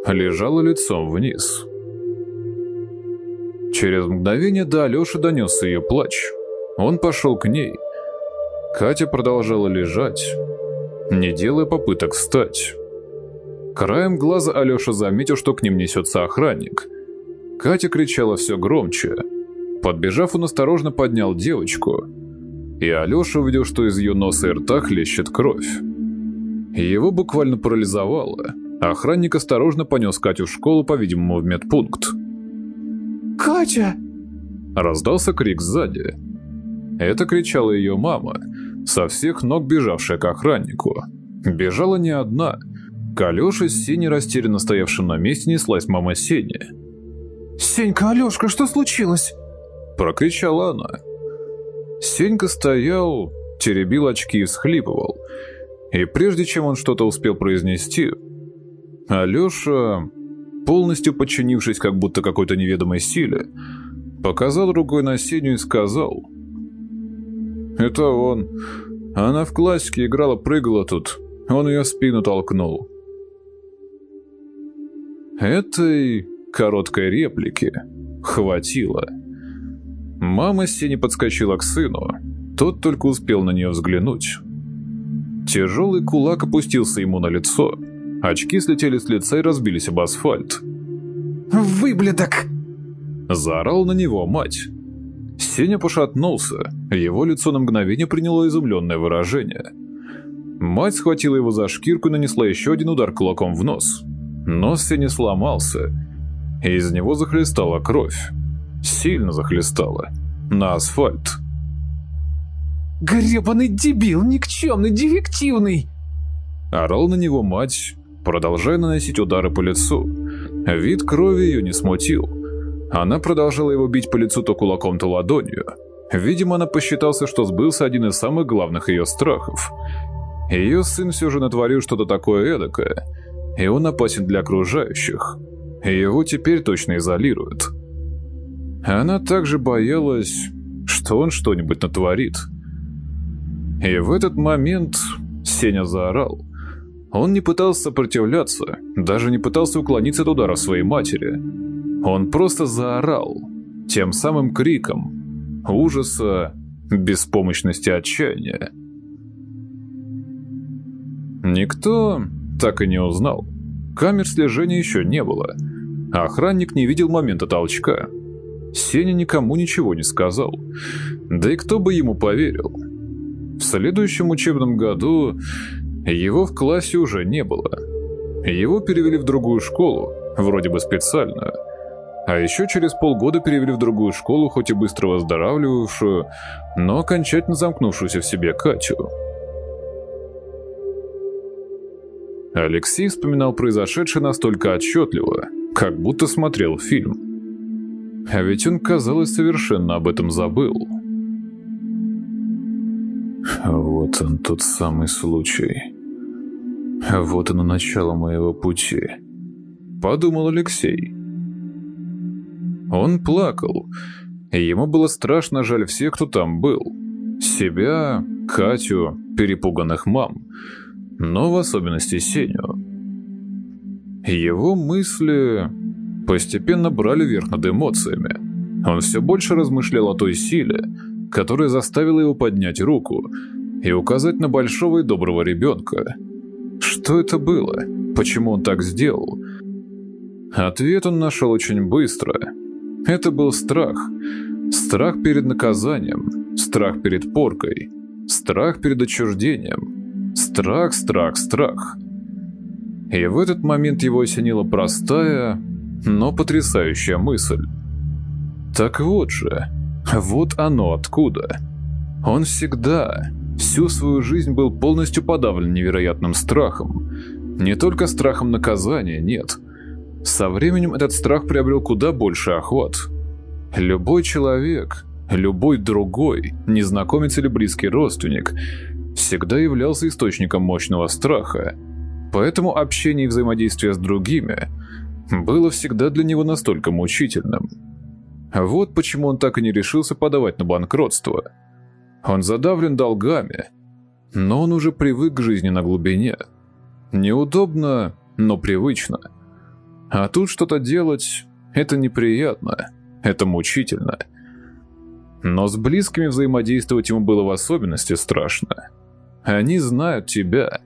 лежала лицом вниз. Через мгновение до Алёши донесся ее плач. Он пошел к ней. Катя продолжала лежать, не делая попыток встать. Краем глаза Алёша заметил, что к ним несется охранник. Катя кричала все громче. Подбежав, он осторожно поднял девочку – и Алеша увидел, что из ее носа и рта хлещет кровь. Его буквально парализовало. Охранник осторожно понес Катю в школу, по-видимому, в медпункт. «Катя!» Раздался крик сзади. Это кричала ее мама, со всех ног бежавшая к охраннику. Бежала не одна. К Алёше с Сеней, растерянно стоявшим на месте, неслась мама Сени. Сенька, Алешка, что случилось?» Прокричала она. Сенька стоял, теребил очки и всхлипывал. И прежде чем он что-то успел произнести, Алеша, полностью подчинившись как будто какой-то неведомой силе, показал рукой на Сеню и сказал «Это он. Она в классике играла, прыгала тут. Он ее в спину толкнул». Этой короткой реплики хватило. Мама Сени подскочила к сыну. Тот только успел на нее взглянуть. Тяжелый кулак опустился ему на лицо. Очки слетели с лица и разбились об асфальт. «Выблядок!» Заорал на него мать. Сеня пошатнулся, его лицо на мгновение приняло изумленное выражение. Мать схватила его за шкирку и нанесла еще один удар кулаком в нос. Нос Сени сломался, и из него захлестала кровь. Сильно захлестала. На асфальт. «Гребаный дебил, никчемный, дефективный!» Орал на него мать, продолжая наносить удары по лицу. Вид крови ее не смутил. Она продолжала его бить по лицу то кулаком, то ладонью. Видимо, она посчитался, что сбылся один из самых главных ее страхов. Ее сын все же натворил что-то такое эдакое, и он опасен для окружающих. Его теперь точно изолируют. Она также боялась, что он что-нибудь натворит. И в этот момент Сеня заорал. Он не пытался сопротивляться, даже не пытался уклониться от удара своей матери. Он просто заорал, тем самым криком ужаса, беспомощности, отчаяния. Никто так и не узнал. Камер слежения еще не было. Охранник не видел момента толчка. Сеня никому ничего не сказал. Да и кто бы ему поверил? В следующем учебном году его в классе уже не было. Его перевели в другую школу, вроде бы специальную. А еще через полгода перевели в другую школу, хоть и быстро выздоравливавшую, но окончательно замкнувшуюся в себе Катю. Алексей вспоминал произошедшее настолько отчетливо, как будто смотрел фильм. А ведь он, казалось, совершенно об этом забыл. Вот он тот самый случай. Вот оно начало моего пути. Подумал Алексей. Он плакал. Ему было страшно жаль всех, кто там был. Себя, Катю, перепуганных мам но в особенности Сеню. Его мысли постепенно брали верх над эмоциями. Он все больше размышлял о той силе, которая заставила его поднять руку и указать на большого и доброго ребенка. Что это было? Почему он так сделал? Ответ он нашел очень быстро. Это был страх. Страх перед наказанием, страх перед поркой, страх перед отчуждением, Страх, страх, страх. И в этот момент его осенила простая, но потрясающая мысль. Так вот же, вот оно откуда. Он всегда, всю свою жизнь был полностью подавлен невероятным страхом. Не только страхом наказания, нет. Со временем этот страх приобрел куда больше охват. Любой человек, любой другой, незнакомец или близкий родственник, всегда являлся источником мощного страха, поэтому общение и взаимодействие с другими было всегда для него настолько мучительным. Вот почему он так и не решился подавать на банкротство. Он задавлен долгами, но он уже привык к жизни на глубине. Неудобно, но привычно. А тут что-то делать – это неприятно, это мучительно. Но с близкими взаимодействовать ему было в особенности страшно. Они знают тебя.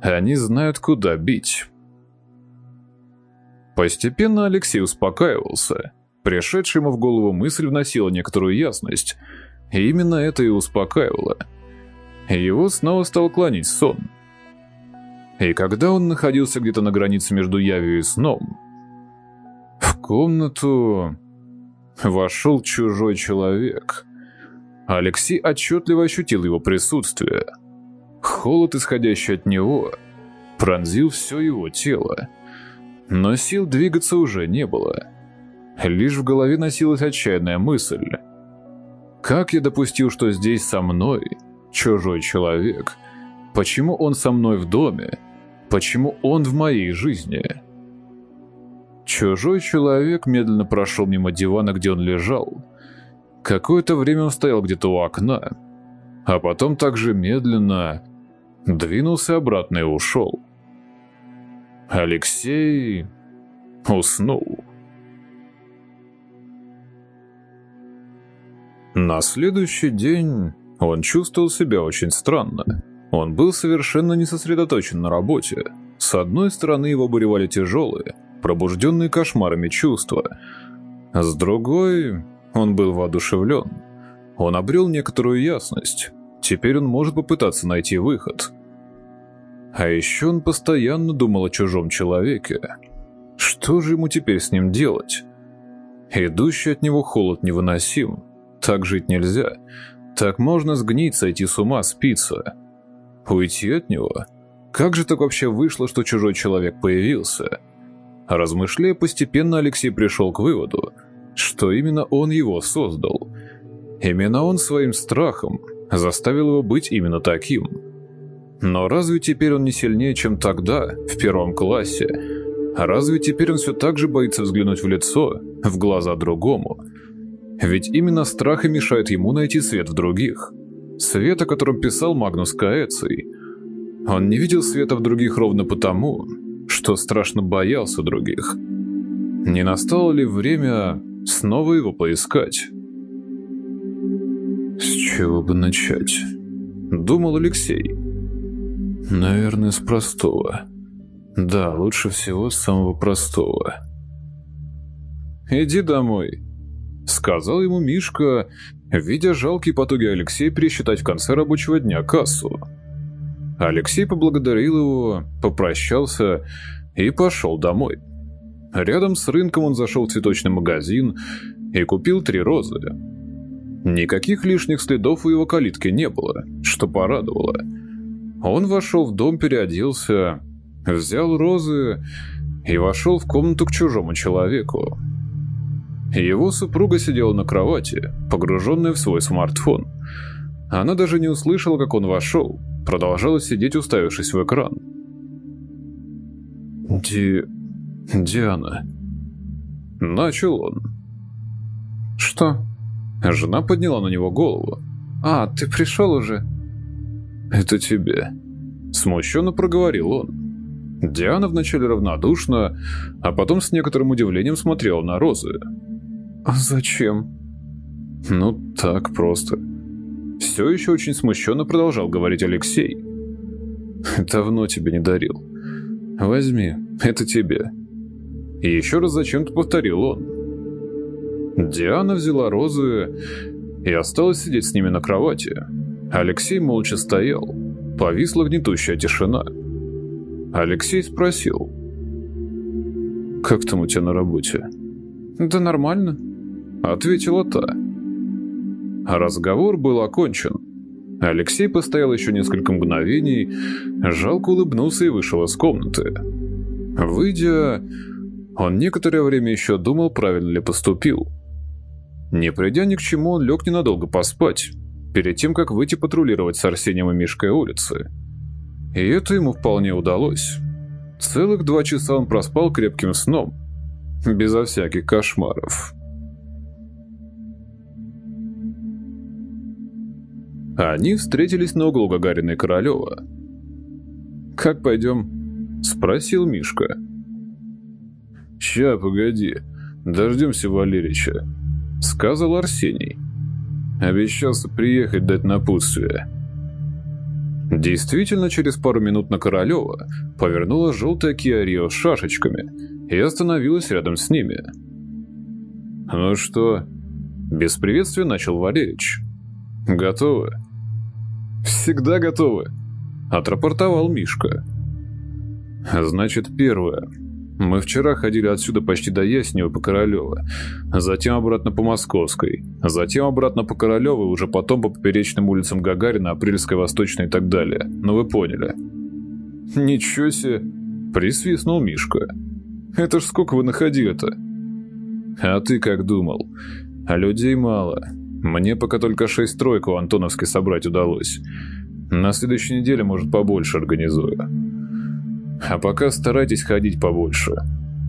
Они знают, куда бить. Постепенно Алексей успокаивался. Пришедшая ему в голову мысль вносила некоторую ясность. И именно это и успокаивало. Его снова стал клонить сон. И когда он находился где-то на границе между явью и сном, в комнату вошел чужой человек. Алексей отчетливо ощутил его присутствие – Холод, исходящий от него, пронзил все его тело. Но сил двигаться уже не было. Лишь в голове носилась отчаянная мысль. Как я допустил, что здесь со мной чужой человек? Почему он со мной в доме? Почему он в моей жизни? Чужой человек медленно прошел мимо дивана, где он лежал. Какое-то время он стоял где-то у окна, а потом также медленно двинулся обратно и ушел. Алексей уснул. На следующий день он чувствовал себя очень странно. Он был совершенно не сосредоточен на работе. С одной стороны его буревали тяжелые, пробужденные кошмарами чувства. С другой, он был воодушевлен. Он обрел некоторую ясность. Теперь он может попытаться найти выход. А еще он постоянно думал о чужом человеке. Что же ему теперь с ним делать? Идущий от него холод невыносим. Так жить нельзя. Так можно сгнить, сойти с ума, спиться. Уйти от него? Как же так вообще вышло, что чужой человек появился? Размышляя постепенно, Алексей пришел к выводу, что именно он его создал. Именно он своим страхом заставил его быть именно таким. Но разве теперь он не сильнее, чем тогда, в первом классе? Разве теперь он все так же боится взглянуть в лицо, в глаза другому? Ведь именно страх и мешает ему найти свет в других. Свет, о котором писал Магнус Каэций. Он не видел света в других ровно потому, что страшно боялся других. Не настало ли время снова его поискать? «С чего бы начать?» — думал Алексей. «Наверное, с простого. Да, лучше всего с самого простого». «Иди домой», — сказал ему Мишка, видя жалкие потуги Алексея пересчитать в конце рабочего дня кассу. Алексей поблагодарил его, попрощался и пошел домой. Рядом с рынком он зашел в цветочный магазин и купил три розы. Никаких лишних следов у его калитки не было, что порадовало. Он вошел в дом, переоделся, взял розы и вошел в комнату к чужому человеку. Его супруга сидела на кровати, погруженная в свой смартфон. Она даже не услышала, как он вошел, продолжала сидеть, уставившись в экран. «Ди... Диана...» Начал он. «Что?» Жена подняла на него голову. «А, ты пришел уже?» «Это тебе». Смущенно проговорил он. Диана вначале равнодушно, а потом с некоторым удивлением смотрела на розы. «А зачем?» «Ну, так просто». Все еще очень смущенно продолжал говорить Алексей. «Давно тебе не дарил. Возьми, это тебе». И еще раз зачем-то повторил он. Диана взяла розы и осталась сидеть с ними на кровати. Алексей молча стоял. Повисла гнетущая тишина. Алексей спросил. «Как там у тебя на работе?» «Да нормально», — ответила та. Разговор был окончен. Алексей постоял еще несколько мгновений, жалко улыбнулся и вышел из комнаты. Выйдя, он некоторое время еще думал, правильно ли поступил. Не придя ни к чему, он лег ненадолго поспать, перед тем, как выйти патрулировать с Арсением и Мишкой улицы. И это ему вполне удалось. Целых два часа он проспал крепким сном, безо всяких кошмаров. Они встретились на углу Гагарина и Королева. «Как пойдем?» – спросил Мишка. «Ща, погоди, дождемся Валерича», — сказал Арсений. Обещался приехать дать напутствие. Действительно, через пару минут на Королева повернула желтая Rio с шашечками и остановилась рядом с ними. «Ну что?» Без приветствия начал Валерич. «Готовы?» «Всегда готовы», — отрапортовал Мишка. «Значит, первое. Мы вчера ходили отсюда почти до Яснева по Королева, затем обратно по Московской, затем обратно по Королеву и уже потом по поперечным улицам Гагарина, Апрельской, Восточной и так далее. Ну вы поняли. Ничего себе, присвистнул Мишка. Это ж сколько вы находили-то? А ты как думал? А людей мало. Мне пока только шесть тройку Антоновской собрать удалось. На следующей неделе, может, побольше организую. А пока старайтесь ходить побольше.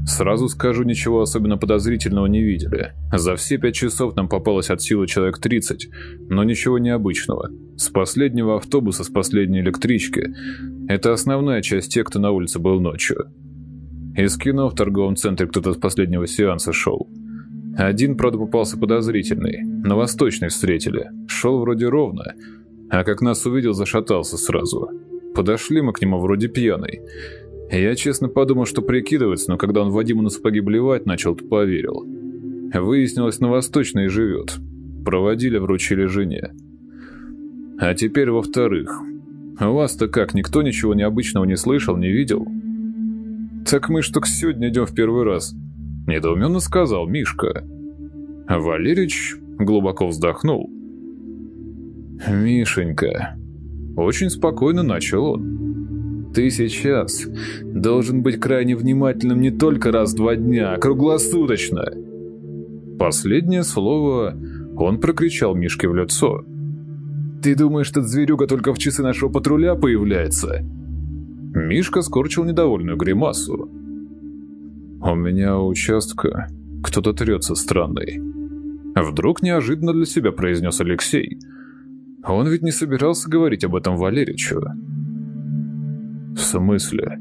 Сразу скажу, ничего особенно подозрительного не видели. За все пять часов нам попалось от силы человек 30, но ничего необычного. С последнего автобуса, с последней электрички. Это основная часть тех, кто на улице был ночью. Из кино в торговом центре кто-то с последнего сеанса шел. Один, правда, попался подозрительный. На восточной встретили. Шел вроде ровно, а как нас увидел, зашатался сразу. Подошли мы к нему вроде пьяный. Я честно подумал, что прикидывается, но когда он Вадиму на сапоги блевать начал, то поверил. Выяснилось, на Восточной живет. Проводили, вручили жене. А теперь во-вторых. У вас-то как, никто ничего необычного не слышал, не видел? Так мы что к сегодня идем в первый раз. Недоуменно сказал Мишка. Валерич глубоко вздохнул. «Мишенька», — очень спокойно начал он, — «ты сейчас должен быть крайне внимательным не только раз в два дня, а круглосуточно». Последнее слово он прокричал Мишке в лицо. «Ты думаешь, этот зверюга только в часы нашего патруля появляется?» Мишка скорчил недовольную гримасу. «У меня у участка кто-то трется странный». Вдруг неожиданно для себя произнес Алексей – он ведь не собирался говорить об этом Валеричу. В смысле?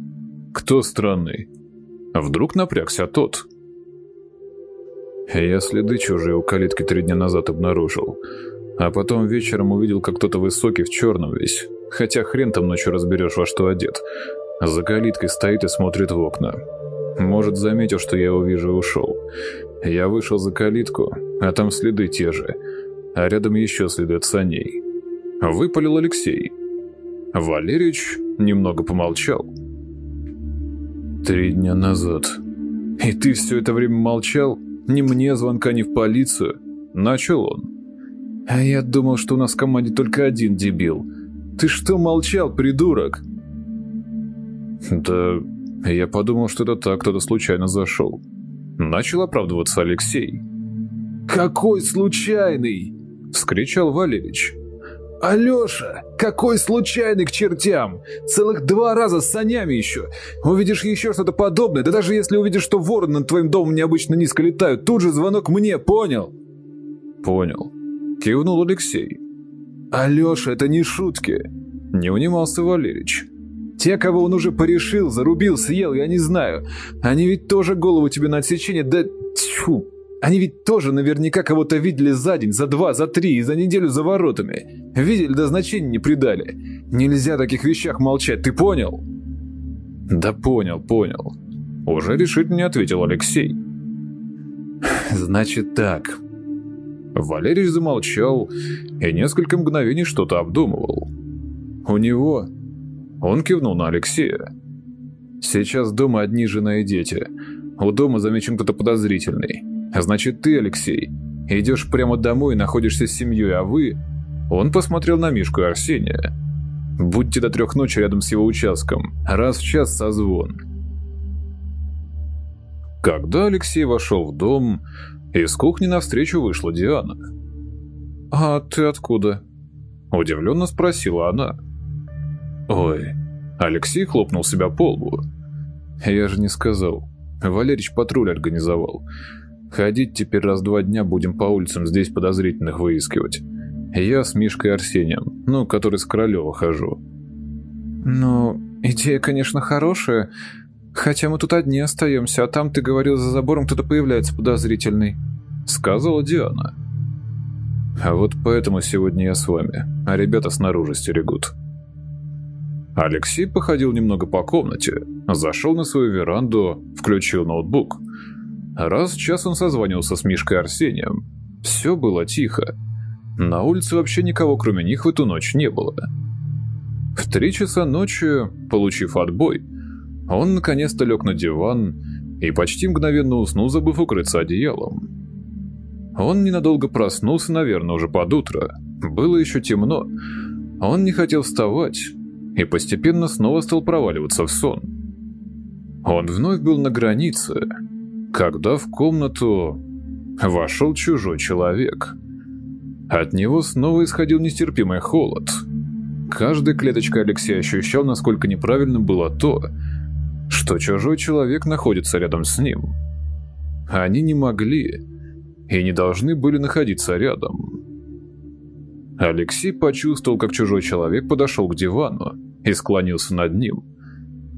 Кто странный? Вдруг напрягся тот? Я следы чужие у калитки три дня назад обнаружил. А потом вечером увидел, как кто-то высокий в черном весь. Хотя хрен там ночью разберешь, во что одет. За калиткой стоит и смотрит в окна. Может, заметил, что я его вижу и ушел. Я вышел за калитку, а там следы те же. А рядом еще следы от саней. Выпалил Алексей. Валерич немного помолчал. «Три дня назад. И ты все это время молчал? Ни мне звонка, ни в полицию?» Начал он. «А я думал, что у нас в команде только один дебил. Ты что молчал, придурок?» «Да я подумал, что это так, кто-то случайно зашел». Начал оправдываться Алексей. «Какой случайный?» — вскричал Валерич. «Алеша, какой случайный к чертям! Целых два раза с санями еще! Увидишь еще что-то подобное, да даже если увидишь, что вороны над твоим домом необычно низко летают, тут же звонок мне, понял?» «Понял», — кивнул Алексей. «Алеша, это не шутки!» — не унимался Валерич. «Те, кого он уже порешил, зарубил, съел, я не знаю. Они ведь тоже голову тебе на отсечение, да... Тьфу, они ведь тоже наверняка кого-то видели за день, за два, за три и за неделю за воротами. Видели, да значения не придали. Нельзя о таких вещах молчать, ты понял?» «Да понял, понял». Уже решительно ответил Алексей. «Значит так». Валерий замолчал и несколько мгновений что-то обдумывал. «У него...» Он кивнул на Алексея. «Сейчас дома одни жена и дети. У дома замечен кто-то подозрительный. Значит, ты, Алексей, идешь прямо домой и находишься с семьей, а вы...» Он посмотрел на Мишку и Арсения. «Будьте до трех ночи рядом с его участком. Раз в час созвон». Когда Алексей вошел в дом, из кухни навстречу вышла Диана. «А ты откуда?» Удивленно спросила она. «Ой...» Алексей хлопнул себя по лбу. «Я же не сказал. Валерич патруль организовал. Ходить теперь раз-два дня будем по улицам здесь подозрительных выискивать. Я с Мишкой Арсением, ну, который с Королева хожу. Ну, идея, конечно, хорошая, хотя мы тут одни остаемся, а там, ты говорил, за забором кто-то появляется подозрительный. Сказала Диана. А вот поэтому сегодня я с вами, а ребята снаружи стерегут. Алексей походил немного по комнате, зашел на свою веранду, включил ноутбук – Раз в час он созванивался с Мишкой Арсением. Все было тихо. На улице вообще никого, кроме них, в эту ночь не было. В три часа ночи, получив отбой, он наконец-то лег на диван и почти мгновенно уснул, забыв укрыться одеялом. Он ненадолго проснулся, наверное, уже под утро. Было еще темно. Он не хотел вставать и постепенно снова стал проваливаться в сон. Он вновь был на границе, когда в комнату вошел чужой человек. От него снова исходил нестерпимый холод. Каждой клеточкой Алексей ощущал, насколько неправильным было то, что чужой человек находится рядом с ним. Они не могли и не должны были находиться рядом. Алексей почувствовал, как чужой человек подошел к дивану и склонился над ним.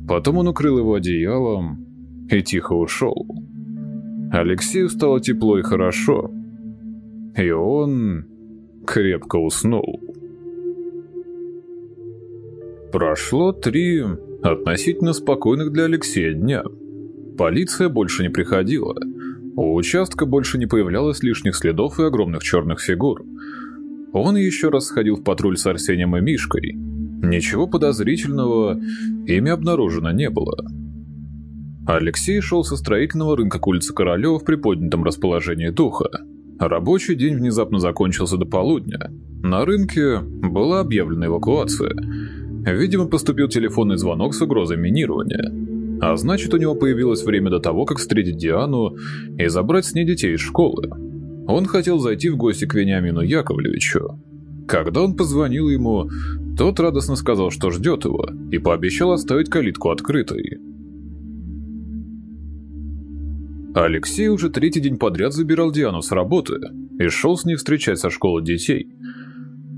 Потом он укрыл его одеялом и тихо ушел. Алексею стало тепло и хорошо, и он крепко уснул. Прошло три относительно спокойных для Алексея дня. Полиция больше не приходила. У участка больше не появлялось лишних следов и огромных черных фигур. Он еще раз сходил в патруль с Арсением и Мишкой. Ничего подозрительного ими обнаружено не было. Алексей шел со строительного рынка к улице Королева в приподнятом расположении духа. Рабочий день внезапно закончился до полудня. На рынке была объявлена эвакуация. Видимо, поступил телефонный звонок с угрозой минирования. А значит, у него появилось время до того, как встретить Диану и забрать с ней детей из школы. Он хотел зайти в гости к Вениамину Яковлевичу. Когда он позвонил ему, тот радостно сказал, что ждет его, и пообещал оставить калитку открытой. Алексей уже третий день подряд забирал Диану с работы и шел с ней встречать со школы детей.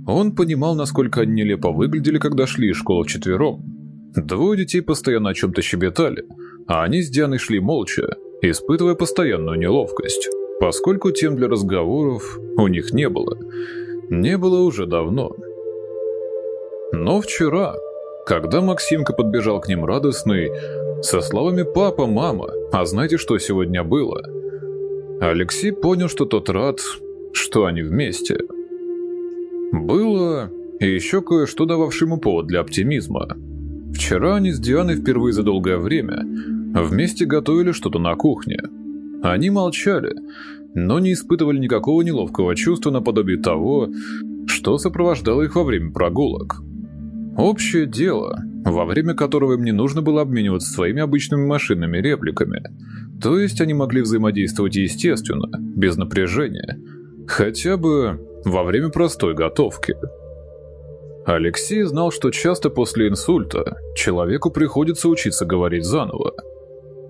Он понимал, насколько они нелепо выглядели, когда шли из школы вчетвером. Двое детей постоянно о чем-то щебетали, а они с Дианой шли молча, испытывая постоянную неловкость поскольку тем для разговоров у них не было. Не было уже давно. Но вчера, когда Максимка подбежал к ним радостный, со словами «папа», «мама», а знаете, что сегодня было? Алексей понял, что тот рад, что они вместе. Было и еще кое-что дававшее ему повод для оптимизма. Вчера они с Дианой впервые за долгое время вместе готовили что-то на кухне – они молчали, но не испытывали никакого неловкого чувства наподобие того, что сопровождало их во время прогулок. Общее дело, во время которого им не нужно было обмениваться своими обычными машинными репликами. То есть они могли взаимодействовать естественно, без напряжения, хотя бы во время простой готовки. Алексей знал, что часто после инсульта человеку приходится учиться говорить заново.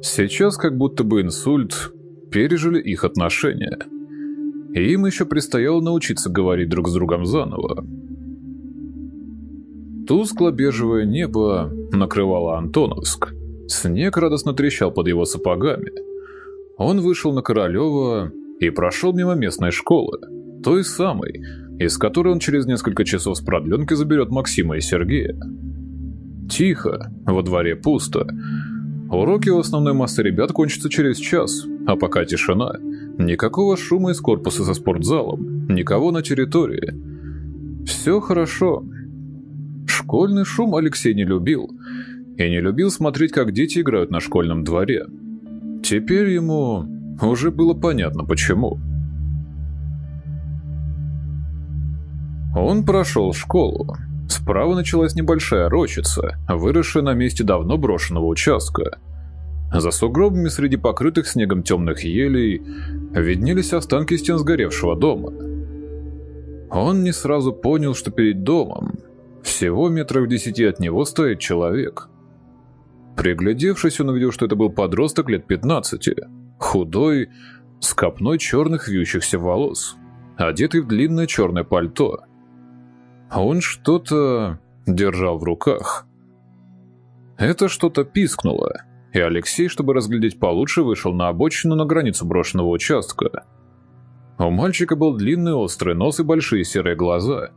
Сейчас как будто бы инсульт пережили их отношения. И им еще предстояло научиться говорить друг с другом заново. Тускло-бежевое небо накрывало Антоновск. Снег радостно трещал под его сапогами. Он вышел на Королева и прошел мимо местной школы, той самой, из которой он через несколько часов с продленки заберет Максима и Сергея. Тихо, во дворе пусто, Уроки у основной массы ребят кончатся через час, а пока тишина. Никакого шума из корпуса за спортзалом, никого на территории. Все хорошо. Школьный шум Алексей не любил. И не любил смотреть, как дети играют на школьном дворе. Теперь ему уже было понятно, почему. Он прошел школу. Справа началась небольшая рощица, выросшая на месте давно брошенного участка. За сугробами среди покрытых снегом темных елей виднелись останки стен сгоревшего дома. Он не сразу понял, что перед домом, всего метров десяти от него, стоит человек. Приглядевшись, он увидел, что это был подросток лет 15, худой, с копной черных вьющихся волос, одетый в длинное черное пальто – он что-то держал в руках. Это что-то пискнуло, и Алексей, чтобы разглядеть получше, вышел на обочину на границу брошенного участка. У мальчика был длинный острый нос и большие серые глаза,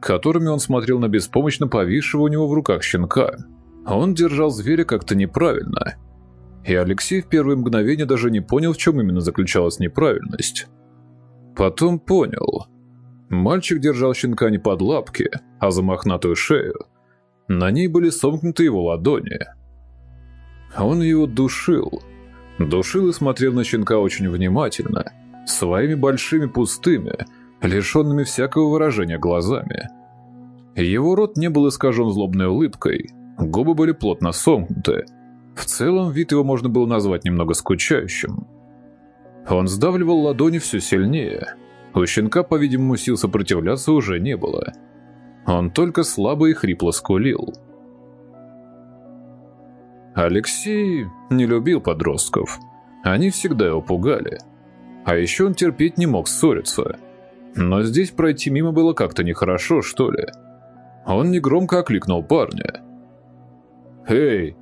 которыми он смотрел на беспомощно повисшего у него в руках щенка. Он держал зверя как-то неправильно, и Алексей в первые мгновения даже не понял, в чем именно заключалась неправильность. Потом понял — Мальчик держал щенка не под лапки, а за мохнатую шею. На ней были сомкнуты его ладони. Он его душил. Душил и смотрел на щенка очень внимательно, своими большими пустыми, лишенными всякого выражения глазами. Его рот не был искажен злобной улыбкой, губы были плотно сомкнуты. В целом, вид его можно было назвать немного скучающим. Он сдавливал ладони все сильнее. У щенка, по-видимому, сил сопротивляться уже не было. Он только слабо и хрипло скулил. Алексей не любил подростков. Они всегда его пугали. А еще он терпеть не мог ссориться. Но здесь пройти мимо было как-то нехорошо, что ли. Он негромко окликнул парня. «Эй!»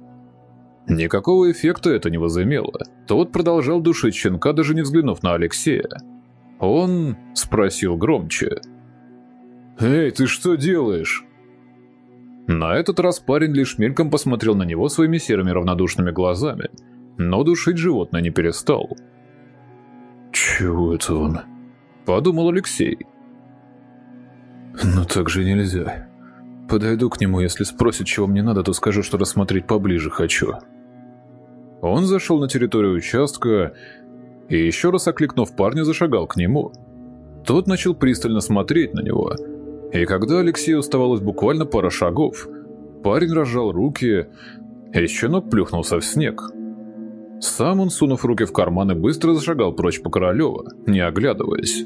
Никакого эффекта это не возымело. Тот продолжал душить щенка, даже не взглянув на Алексея. Он спросил громче. «Эй, ты что делаешь?» На этот раз парень лишь мельком посмотрел на него своими серыми равнодушными глазами, но душить животное не перестал. «Чего это он?» – подумал Алексей. «Но так же нельзя. Подойду к нему, если спросит, чего мне надо, то скажу, что рассмотреть поближе хочу». Он зашел на территорию участка и, еще раз окликнув парня, зашагал к нему. Тот начал пристально смотреть на него – и когда Алексею оставалось буквально пара шагов, парень разжал руки, и щенок плюхнулся в снег. Сам он, сунув руки в карманы, быстро зашагал прочь по Королева, не оглядываясь.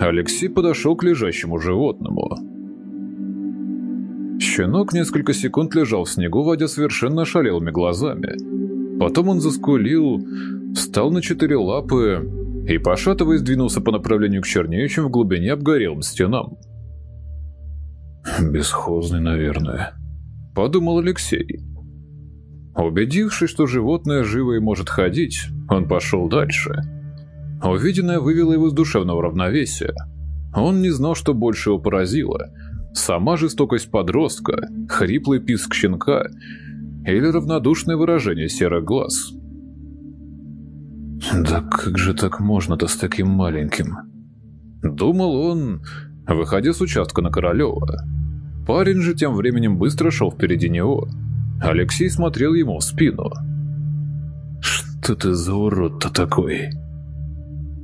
Алексей подошел к лежащему животному. Щенок несколько секунд лежал в снегу, водя совершенно шалелыми глазами. Потом он заскулил, встал на четыре лапы и, пошатываясь, двинулся по направлению к чернеющим в глубине обгорелым стенам. «Бесхозный, наверное», — подумал Алексей. Убедившись, что животное живо и может ходить, он пошел дальше. Увиденное вывело его из душевного равновесия. Он не знал, что больше его поразило. Сама жестокость подростка, хриплый писк щенка или равнодушное выражение серых глаз. «Да как же так можно-то с таким маленьким?» Думал он, выходя с участка на Королева. Парень же тем временем быстро шел впереди него. Алексей смотрел ему в спину. «Что ты за урод-то такой?»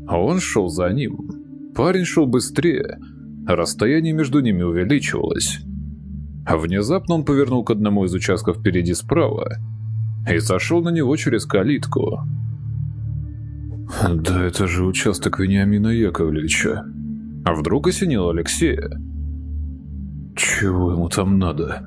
Он шел за ним. Парень шел быстрее, расстояние между ними увеличивалось. Внезапно он повернул к одному из участков впереди справа и зашел на него через калитку. «Да это же участок Вениамина Яковлевича», а вдруг осенило Алексея. Чего ему там надо?